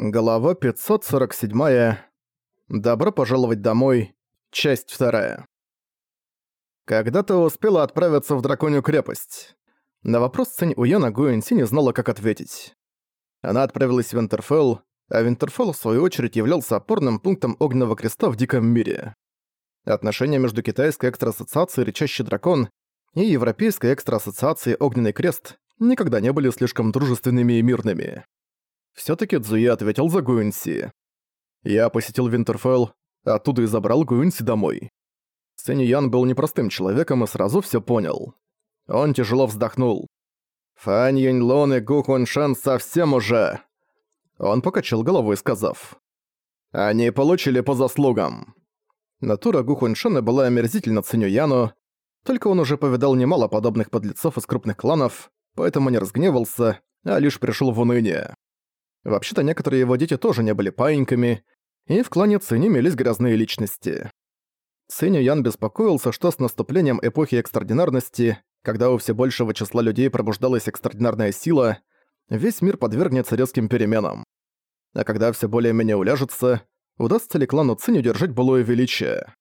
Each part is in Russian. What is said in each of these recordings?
Глава 547. Добро пожаловать домой. Часть вторая. Когда ты успела отправиться в Драконью крепость? На вопрос Цинь Уяна Гуэнси не знала, как ответить. Она отправилась в Винтерфелл, а Винтерфелл, в свою очередь, являлся опорным пунктом Огненного Креста в Диком мире. Отношения между Китайской экстраассоциацией Рычащий Дракон и Европейской экстраассоциацией Огненный Крест никогда не были слишком дружественными и мирными. Всё-таки Цзуи ответил за Гуинси. Я посетил Винтерфелл, оттуда и забрал Гуинси домой. Сэнь Ян был непростым человеком и сразу всё понял. Он тяжело вздохнул. «Фань Юньлон и Гу Хуншен совсем уже...» Он покачал головой, сказав. «Они получили по заслугам». Натура Гу Хуншена была омерзительна Циню Яну, только он уже повидал немало подобных подлецов из крупных кланов, поэтому не разгневался, а лишь пришел в уныние. Вообще-то некоторые его дети тоже не были паиньками, и в клане Цинь имелись грязные личности. Цинь Ян беспокоился, что с наступлением эпохи экстраординарности, когда у все большего числа людей пробуждалась экстраординарная сила, весь мир подвергнется резким переменам. А когда все более-менее уляжется, удастся ли клану Цинь удержать былое величие?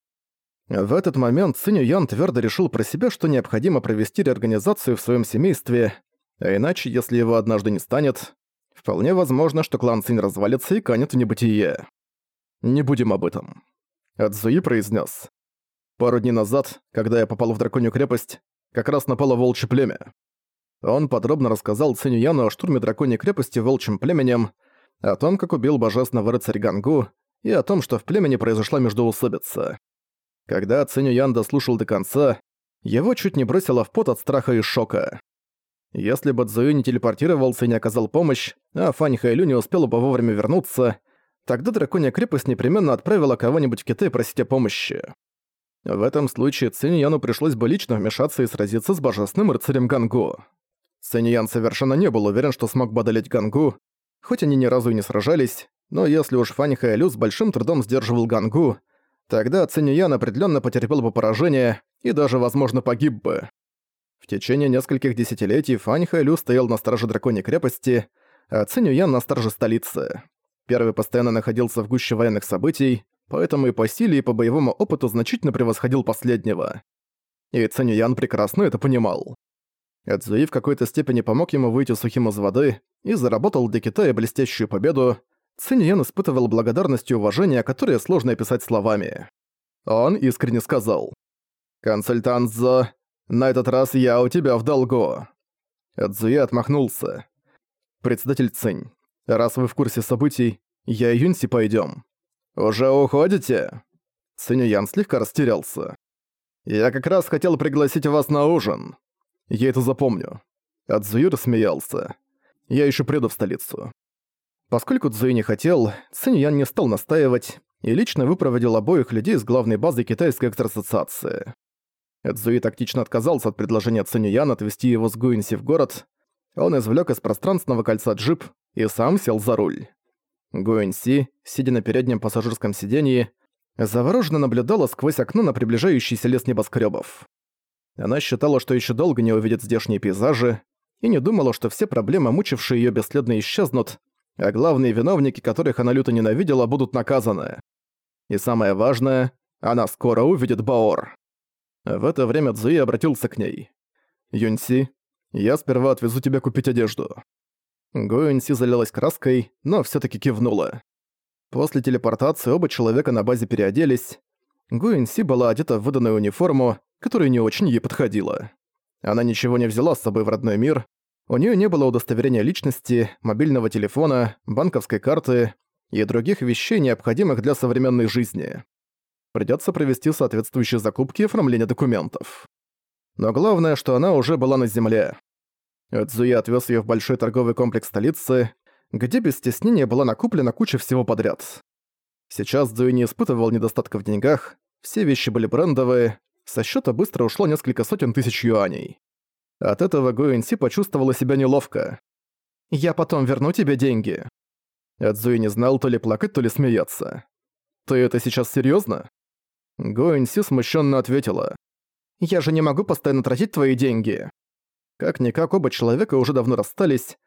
В этот момент Цинь Ян твердо решил про себя, что необходимо провести реорганизацию в своем семействе, а иначе, если его однажды не станет, Вполне возможно, что клан Цинь развалится и канет в небытие. Не будем об этом. Адзуи произнес. Пару дней назад, когда я попал в Драконью крепость, как раз напало волчье племя. Он подробно рассказал Циню Яну о штурме Драконьей крепости волчьим племенем, о том, как убил божественного рыцаря Гангу, и о том, что в племени произошла междоусобица. Когда Циню Ян дослушал до конца, его чуть не бросило в пот от страха и шока. Если бы Цзуи не телепортировался и не оказал помощь, а Фань Хайлю не успела бы вовремя вернуться, тогда Драконья крепость непременно отправила кого-нибудь в Китай просить о помощи. В этом случае Циньяну пришлось бы лично вмешаться и сразиться с божественным рыцарем Гангу. Циньян совершенно не был уверен, что смог бы одолеть Гангу, хоть они ни разу и не сражались, но если уж Фань Хайлю с большим трудом сдерживал Гангу, тогда Циньян определенно потерпел бы поражение и даже, возможно, погиб бы. В течение нескольких десятилетий Фань Хэлю стоял на страже Драконьей крепости, а Цинь Ян на страже столицы. Первый постоянно находился в гуще военных событий, поэтому и по силе, и по боевому опыту значительно превосходил последнего. И Цинь Ян прекрасно это понимал. Эдзуи в какой-то степени помог ему выйти сухим из воды и заработал для Китая блестящую победу. Цинь Ян испытывал благодарность и уважение, которые сложно описать словами. Он искренне сказал. «Консультант Зо, на этот раз я у тебя в долгу». Эдзуя отмахнулся. «Председатель Цинь, раз вы в курсе событий, я и Юнси пойдём». «Уже уходите?» Цинь Ян слегка растерялся. «Я как раз хотел пригласить вас на ужин. Я это запомню». Адзуи рассмеялся. «Я ещё приду в столицу». Поскольку Цзуи не хотел, Цинь Ян не стал настаивать и лично выпроводил обоих людей с главной базы Китайской экстрасоциации. Эдзуи тактично отказался от предложения Циньян отвезти его с Гуинси в город. Он извлек из пространственного кольца джип и сам сел за руль. Гуинси, сидя на переднем пассажирском сиденье, завороженно наблюдала сквозь окно на приближающийся лес небоскребов. Она считала, что еще долго не увидит здешние пейзажи, и не думала, что все проблемы, мучившие ее бесследно исчезнут, а главные виновники, которых она люто ненавидела, будут наказаны. И самое важное, она скоро увидит Баор. В это время Цзуи обратился к ней. «Юньси, я сперва отвезу тебя купить одежду». Го Юньси залилась краской, но все таки кивнула. После телепортации оба человека на базе переоделись. Го Юньси была одета в выданную униформу, которая не очень ей подходила. Она ничего не взяла с собой в родной мир, у нее не было удостоверения личности, мобильного телефона, банковской карты и других вещей, необходимых для современной жизни придётся провести соответствующие закупки и оформление документов. Но главное, что она уже была на земле. Цзуи отвёз её в большой торговый комплекс столицы, где без стеснения была накуплена куча всего подряд. Сейчас Цзуи не испытывал недостатка в деньгах, все вещи были брендовые, со счёта быстро ушло несколько сотен тысяч юаней. От этого Гуэнси почувствовала себя неловко. «Я потом верну тебе деньги». Цзуи не знал то ли плакать, то ли смеяться. «Ты это сейчас серьёзно?» Гоэнси смущенно ответила. «Я же не могу постоянно тратить твои деньги». Как-никак оба человека уже давно расстались,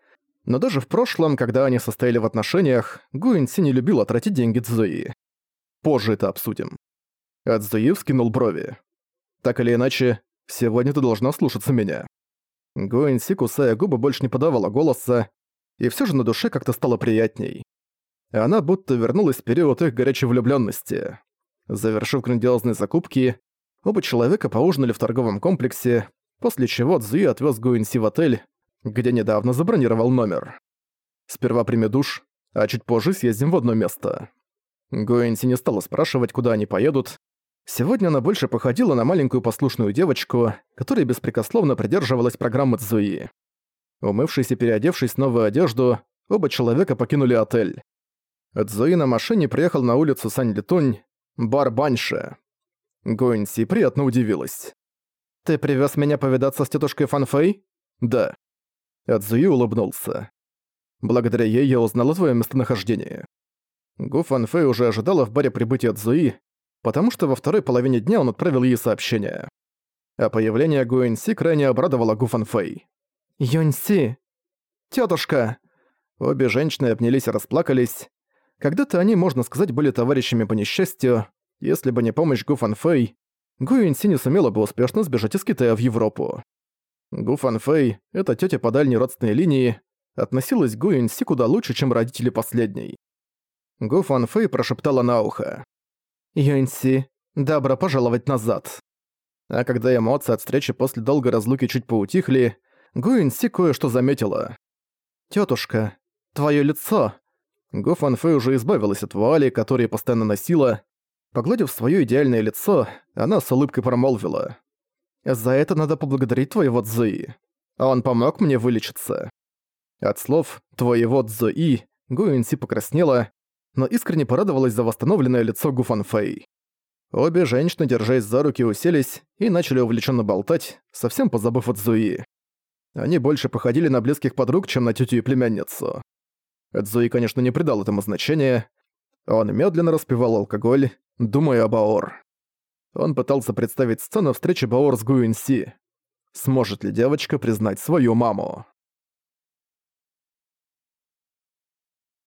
Но даже в прошлом, когда они состояли в отношениях, Гуинси не любила тратить деньги Цзуи. Позже это обсудим. А Цзуи вскинул брови. Так или иначе, сегодня ты должна слушаться меня. Гуинси, кусая губы, больше не подавала голоса, и все же на душе как-то стало приятней. Она будто вернулась в период их горячей влюбленности. Завершив грандиозные закупки, оба человека поужинали в торговом комплексе, после чего Цзуи отвез Гуинси в отель, где недавно забронировал номер. Сперва прими душ, а чуть позже съездим в одно место. Гуинси не стала спрашивать, куда они поедут. Сегодня она больше походила на маленькую послушную девочку, которая беспрекословно придерживалась программы Цзуи. Умывшись и переодевшись в новую одежду, оба человека покинули отель. Цзуи на машине приехал на улицу Сань-Летунь, бар Баньше. Гуинси приятно удивилась. «Ты привез меня повидаться с тетушкой Фанфэй?» «Да». Цзуи улыбнулся. «Благодаря ей я узнал о твоем местонахождении». Гу Фанфэй уже ожидала в баре прибытия Цзуи, потому что во второй половине дня он отправил ей сообщение. А появление Гуэнси крайне обрадовало Гу Фанфэй. «Юньси! Тётушка!» Обе женщины обнялись и расплакались. Когда-то они, можно сказать, были товарищами по несчастью. Если бы не помощь Гу Фанфэй, Гу Юньси не сумела бы успешно сбежать из Китая в Европу. Гу Фанфэй, эта тётя по дальней родственной линии, относилась к Гу Юньси куда лучше, чем родители последней. Гу Фанфэй прошептала на ухо. «Юньси, добро пожаловать назад». А когда эмоции от встречи после долгой разлуки чуть поутихли, Гу Юньси кое-что заметила. «Тётушка, твоё лицо...» Гу Фанфэй уже избавилась от вуали, которые постоянно носила. Погладив своё идеальное лицо, она с улыбкой промолвила. «За это надо поблагодарить твоего Цзуи. Он помог мне вылечиться». От слов «твоего Цзуи» Гу Юньси покраснела, но искренне порадовалась за восстановленное лицо Гу Фанфэй. Обе женщины, держась за руки, уселись и начали увлеченно болтать, совсем позабыв о Цзуи. Они больше походили на близких подруг, чем на тетю и племянницу. Эдзуи, конечно, не придал этому значения. Он медленно распивал алкоголь, думая об Аор. Он пытался представить сцену встречи Баор с Гуинси. Сможет ли девочка признать свою маму?